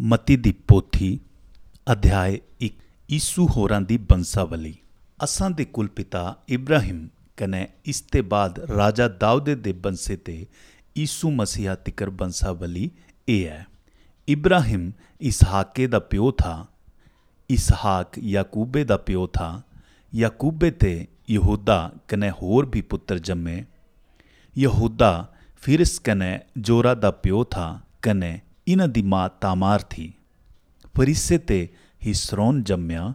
ਮਤੀ ਦੀ ਪੋਥੀ, ਅਧਿਆਇ 1 ਈਸੂ ਹੋਰਾਂ ਦੀ ਬੰਸਾਵਲੀ। ਅਸਾਂ ਦੇ ਕੁਲ ਪਿਤਾ ਇਬਰਾਹਿਮ ਕਨੇ ਇਸ ਤੇ ਬਾਅਦ ਰਾਜਾ ਦਾਊਦ ਦੇ ਬੰਸੇ ਤੇ ਈਸੂ ਮਸੀਹਾ ਤਿਕਰ ਬੰਸਾਵਲੀ ਇਹ ਹੈ। ਇਬਰਾਹਿਮ ਇਸਹਾਕੇ ਦਾ ਪਿਓ ਥਾ, ਇਸਹਾਕ ਯਾਕੂਬੇ ਦਾ ਪਿਓ ਥਾ, ਯਾਕੂਬੇ ਤੇ ਯਹੂਦਾ ਕਨੇ ਹੋਰ ਵੀ ਪੁੱਤਰ ਜੰਮੇ। ਯਹੂਦਾ ਫਿਰਸ ਕਨੇ ਜੋਰਾ ਦਾ ਪਿਓ ਥਾ, ਕਨੇ ਇਹਨਾਂ ਦੀ ਮਾਂ ਤਾਮਾਰ ਥੀ ਫਰਿਸੇ ਤੇ ਹਿਸਰੋਨ ਜੰਮਿਆ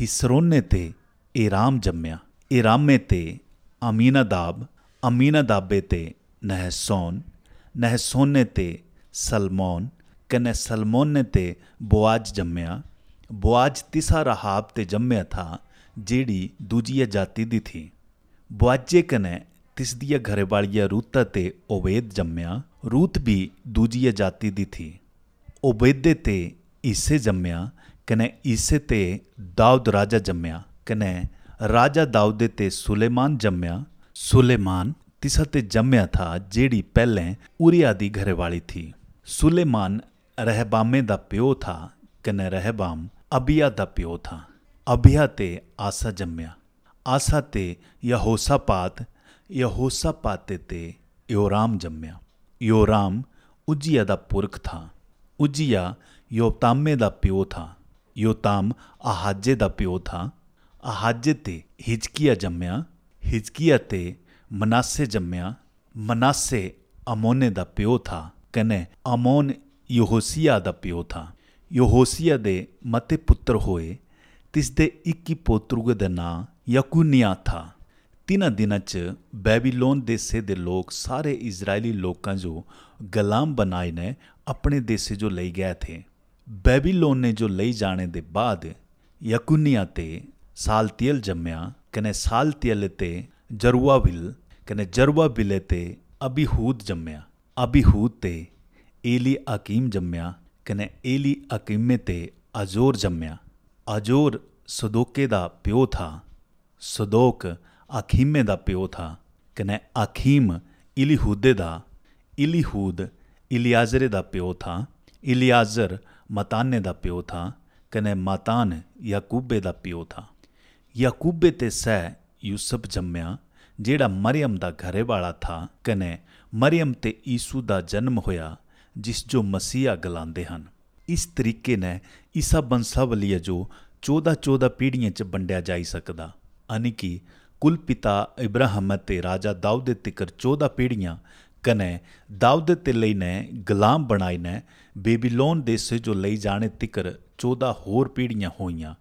ਹਿਸਰੋਨੇ ਤੇ ਏਰਾਮ ਜੰਮਿਆ ਏਰਾਮੇ ਤੇ ਅਮੀਨਾਦਾਬ ਅਮੀਨਾਦਾਬੇ ਤੇ ਨਹਸੋਨ ਨਹਸੋਨੇ ਤੇ ਸਲਮੋਨ ਕਨੇ ਸਲਮੋਨੇ ਤੇ ਬੋਆਜ ਜੰਮਿਆ ਬੋਆਜ ਤਿਸਾ ਰਹਾਬ ਤੇ ਜੰਮਿਆ ਥਾ ਜਿਹੜੀ ਦੂਜੀ ਜਾਤੀ ਦੀ ਥੀ ਬੁਆਜੇ ਕਨੇ ਤਿਸ ਦੀ ਘਰੇ ਵਾਲੀਆ ਰੂਤਾ ਤੇ ਓਵੇਦ ਜੰਮਿਆ ਰੂਤ ਵੀ ਦੂਜੀ ਜਾਤੀ ਦੀ ਥੀ ਓਬੇਦੇ ਤੇ ਈਸੇ ਜੰਮਿਆ ਕਨੇ ਈਸੇ ਤੇ ਦਾਊਦ ਰਾਜਾ ਜੰਮਿਆ ਕਨੇ ਰਾਜਾ ਦਾਊਦ ਤੇ ਸੁਲੇਮਾਨ ਜੰਮਿਆ ਸੁਲੇਮਾਨ ਤਿਸਾ ਤੇ ਜੰਮਿਆ ਥਾ ਜਿਹੜੀ ਪਹਿਲੇ ਉਰੀਆ ਦੀ ਘਰੇ ਵਾਲੀ ਥੀ ਸੁਲੇਮਾਨ ਰਹਿਬਾਮੇ ਦਾ ਪਿਓ ਥਾ ਕਨੇ ਰਹਿਬਾਮ ਅਬੀਆ ਦਾ ਪਿਓ ਥਾ ਅਬੀਆ ਤੇ ਆਸਾ ਜੰਮਿਆ ਆਸਾ ਤੇ ਯਹੋਸਾਪਾਤ ਯਹੋਸਾਪਾਤ ਤੇ ਯੋਰਾਮ ਜੰਮਿਆ ਯੋਰਾਮ ਉਜੀਆ ਦਾ ਪੁਰਖ ਥਾ ਉਜੀਆ ਯੋਤਾਮੇ ਦਾ ਪਿਓ ਥਾ, ਯੋਤਾਮ ਆਹਾਜੇ ਦਾ ਪਿਓ ਥਾ। ਆਹਾਜੇ ਤੇ ਹਿਜਕੀਆ ਜੰਮਿਆ, ਹਿਜਕੀਆ ਤੇ ਮਨਾਸੇ ਜੰਮਿਆ, ਮਨਾਸੇ ਅਮੋਨੇ ਦਾ ਪਿਓ ਥਾ ਕਨੇ ਅਮੋਨ ਯਹੋਸੀਆ ਦਾ ਪਿਓ ਥਾ। ਯਹੋਸੀਆ ਦੇ ਮਤੇ ਪੁੱਤਰ ਹੋਏ ਤਿਸ ਦੇ 21 ਪੋਤਰੂਗੇ ਦਾ ਨਾਂ ਯਕੂਨੀਆ ਥਾ। ਤਿੰਨਾਂ ਦਿਨਾਂ 'ਚ ਬੈਬੀਲੋਨ ਦੇਸੇ ਦੇ ਲੋਕ ਸਾਰੇ ਇਜ਼ਰਾਈਲੀ ਲੋਕਾਂ ਜੋ ਗੁਲਾਮ ਬਣਾਏ ਨੇ, ਆਪਣੇ ਦੇਸੇ ਜੋ ਲਈ ਗਏ ਥੇ। ਬੈਬੀਲੋਨ ਨੇ ਜੋ ਲਈ ਜਾਣੇ ਦੇ ਬਾਅਦ ਯਕੂਨੀਆ ਤੇ ਸਾਲਤੀਲ ਜੰਮਿਆ, ਕਨੇ ਸਾਲਤੀਲ ਤੇ ਜਰੂਆਵਿਲ, ਕਨੇ ਜਰੂਆਵਿਲ ਤੇ ਅਬੀਹੂਦ ਜੰਮਿਆ। ਅਬੀਹੂਦ ਤੇ ਏਲੀ ਅਕੀਮ ਜੰਮਿਆ, ਕਨੇ ਏਲੀ ਅਕੀਮੇ ਤੇ ਅਜੋਰ ਜੰਮਿਆ। ਅਜੋਰ ਸਦੋਕੇ ਦਾ ਪਿਓ ਥਾ। ਸਦੋਕ ਆਖੀਮੇ ਦਾ ਪਿਓ ਥਾ ਕਨੇ ਆਖੀਮ ਇਲੀਹੂਦੇ ਦਾ, ਇਲੀਹੂਦ ਇਲਿਆਜ਼ਰੇ ਦਾ ਪਿਓ ਥਾ, ਇਲਿਆਜ਼ਰ ਮਤਾਨੇ ਦਾ ਪਿਓ ਥਾ ਕਨੇ ਮਤਾਨ ਯਾਕੂਬੇ ਦਾ ਪਿਓ ਥਾ। ਯਾਕੂਬੇ ਤੇ ਸੈ ਯੂਸਫ ਜੰਮਿਆ, ਜਿਹੜਾ ਮਰੀਮ ਦਾ ਘਰੇ ਵਾਲਾ ਥਾ ਕਨੇ ਮਰੀਮ ਤੇ ਈਸੂ ਦਾ ਜਨਮ ਹੋਇਆ, ਜਿਸ ਜੋ ਮਸੀਹਾ ਗਲਾਉਂਦੇ ਹਨ। ਇਸ ਤਰੀਕੇ ਨੇ ਈਸਾ ਬੰਸਾਵਲੀਆ ਜੋ 14 14 ਪੀੜ੍ਹੀਆਂ 'ਚ ਵੰਡਿਆ ਜਾਈ ਸਕਦਾ ਅਨੀ ਕਿ ਕੁਲ ਪਿਤਾ ਇਬਰਾਹਿਮ ਤੇ ਰਾਜਾ ਦਾਊਦ ਤਿਕਰ 14 ਪੀੜ੍ਹੀਆਂ, ਕਨੇ ਦਾਊਦ ਤੇ ਲਈ ਨੇ ਗੁਲਾਮ ਬਣਾਈ ਨੇ, ਬੇਬੀਲੋਨ ਦੇਸੇ ਜੋ ਲਈ ਜਾਣੇ ਤਿਕਰ 14 ਹੋਰ ਪੀੜ੍ਹੀਆਂ ਹੋਈਆਂ,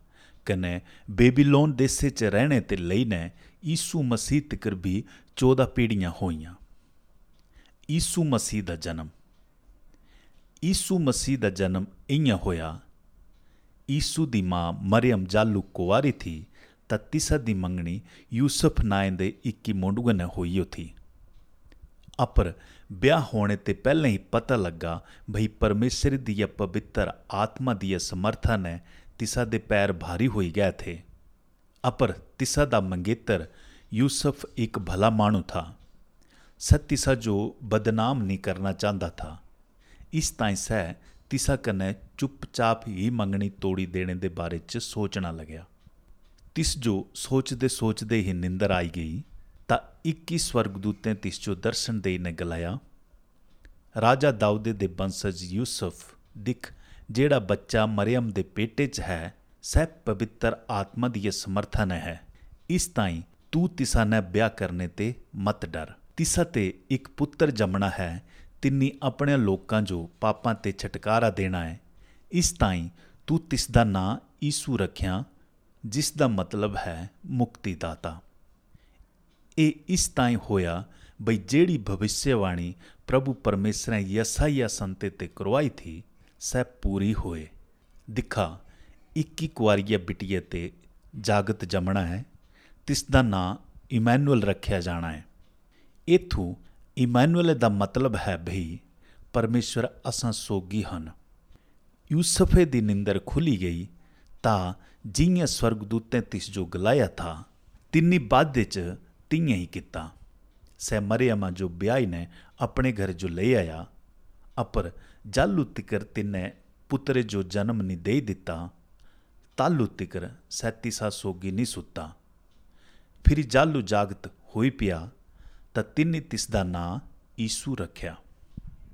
ਕਨੇ ਬੇਬੀਲੋਨ ਦੇਸੇ 'ਚ ਰਹਿਣੇ ਤੇ ਲਈ ਨੇ ਈਸੂ ਮਸੀਹ ਤਿਕਰ ਵੀ 14 ਪੀੜ੍ਹੀਆਂ ਹੋਈਆਂ। ਈਸੂ ਮਸੀਹ ਦਾ ਜਨਮ। ਈਸੂ ਮਸੀਹ ਦਾ ਜਨਮ ਇਆਂ ਹੋਇਆ। ਈਸੂ ਦੀ ਮਾਂ ਮਰੀਮ ਜਾਲੂ ਕੁਵਾਰੀ ਥੀ। ਤਾਂ ਤਿਸਾ ਦੀ ਮੰਗਣੀ ਯੂਸਫ ਨਾਇੰ ਦੇ 21 ਮੁੰਡੂਆਂ ਨੇ ਹੋਈ ਉਥੀ। ਅਪਰ ਵਿਆਹ ਹੋਣੇ ਤੇ ਪਹਿਲਾਂ ਹੀ ਪਤਾ ਲੱਗਾ ਭਈ ਪਰਮੇਸ਼ਰ ਦੀ ਪਵਿੱਤਰ ਆਤਮਾ ਦੀ ਸਮਰਥਾ ਨੇ ਤਿਸਾ ਦੇ ਪੈਰ ਭਾਰੀ ਹੋਈ ਗਏ ਥੇ ਅਪਰ ਤਿਸਾ ਦਾ ਮੰਗੇਤਰ ਯੂਸਫ ਇੱਕ ਭਲਾ ਮਾਨੂ ਥਾ। ਸਤਿਸਾ ਜੋ ਬਦਨਾਮ ਨਹੀਂ ਕਰਨਾ ਚਾਹੁੰਦਾ ਥਾ। ਇਸ ਤਾਂ ਸਹਿ ਤਿਸਾ ਕਨੇ ਚੁੱਪਚਾਪ ਹੀ ਮੰਗਣੀ ਤੋੜੀ ਦੇਣੇ ਦੇ ਬਾਰੇ ਚ ਸੋਚਣਾ ਲੱਗਿਆ। ਤਿਸ ਜੋ ਸੋਚਦੇ ਸੋਚਦੇ ਹੀ ਨਿੰਦਰ ਆਈ ਗਈ, ਤਾਂ 21 ਸਵਰਗਦੂਤਾਂ ਤਿਸ ਜੋ ਦਰਸ਼ਨ ਦੇ ਨੇ ਗਲਾਇਆ, ਰਾਜਾ ਦਾਊਦ ਦੇ ਬੰਸਜ ਯੂਸਫ, ਦਿਖ ਜਿਹੜਾ ਬੱਚਾ ਮਰੀਮ ਦੇ ਪੇਟੇ 'ਚ ਹੈ, ਸਹਿ ਪਵਿੱਤਰ ਆਤਮਾ ਦੀ ਸਮਰਥਨ ਹੈ। ਇਸ ਤਾਈ ਤੂੰ ਤਿਸਾ ਨੇ ਵਿਆਹ ਕਰਨੇ ਤੇ ਮਤ ਡਰ। ਤਿਸਾ ਤੇ ਇੱਕ ਪੁੱਤਰ ਜੰਮਣਾ ਹੈ, ਤਿੰਨੀ ਆਪਣੇ ਲੋਕਾਂ ਜੋ ਪਾਪਾਂ ਤੇ ਛਟਕਾਰਾ ਦੇਣਾ ਹੈ। ਇਸ ਤਾਈ ਤੂੰ ਤਿਸ ਦਾ ਨਾਂ ਈਸੂ ਰੱਖਿਆ ਜਿਸ ਦਾ ਮਤਲਬ ਹੈ ਮੁਕਤੀ ਦਾਤਾ ਇਹ ਇਸ ਤਾਈ ਹੋਇਆ ਬਈ ਜਿਹੜੀ ਭਵਿਸ਼ਯਵਾਣੀ ਪ੍ਰਭੂ ਪਰਮੇਸ਼ਰ ਨੇ ਯਸਾਇਆ ਸੰਤੇ ਤੇ ਕਰਵਾਈ ਥੀ, ਸਹਿ ਪੂਰੀ ਹੋਏ। ਦਿਖਾ 21 ਕੁਆਰੀਆ ਬਿਟੀਏ ਤੇ ਜਾਗਤ ਜਮਣਾ ਹੈ ਤਿਸ ਦਾ ਨਾਂ ਇਮੈਨੂਅਲ ਰੱਖਿਆ ਜਾਣਾ ਹੈ। ਇਥੋਂ ਇਮੈਨੂਅਲ ਦਾ ਮਤਲਬ ਹੈ ਭਈ ਪਰਮੇਸ਼ਰ ਅਸਾਂ ਸੋਗੀ ਹਨ। ਯੂਸਫੇ ਦੀ ਨਿੰਦਰ ਖੁੱਲੀ ਗਈ ਤਾਂ ਜਿਹੀਆਂ ਸਵਰਗਦੂਤਾਂ ਤਿਸ ਜੋ ਗਲਾਇਆ ਥਾ, ਤਿੰਨੀ ਬਾਦੇ ਚ ਤਿੰਨੇ ਹੀ ਕੀਤਾ। ਸੈ ਮਰੀਮਾ ਜੋ ਵਿਆਹੀ ਨੇ ਆਪਣੇ ਘਰ ਜੋ ਲੈ ਆਇਆ, ਅਪਰ ਜਲ ਉਤਕਰ ਤਿੰਨੇ ਪੁੱਤਰੇ ਜੋ ਜਨਮ ਨਹੀਂ ਦੇ ਦਿੱਤਾ, ਤਾਲੂ ਤਿਕਰ ਸੈਤੀ ਸਾ ਸੋਗੀ ਨਹੀਂ ਸੁੱਤਾ। ਫਿਰ ਜਾਲੂ ਜਾਗਤ ਹੋਈ ਪਿਆ, ਤਾਂ ਤਿੰਨੀ ਤਿਸ ਦਾ ਨਾਂ ਈਸੂ ਰੱਖਿਆ।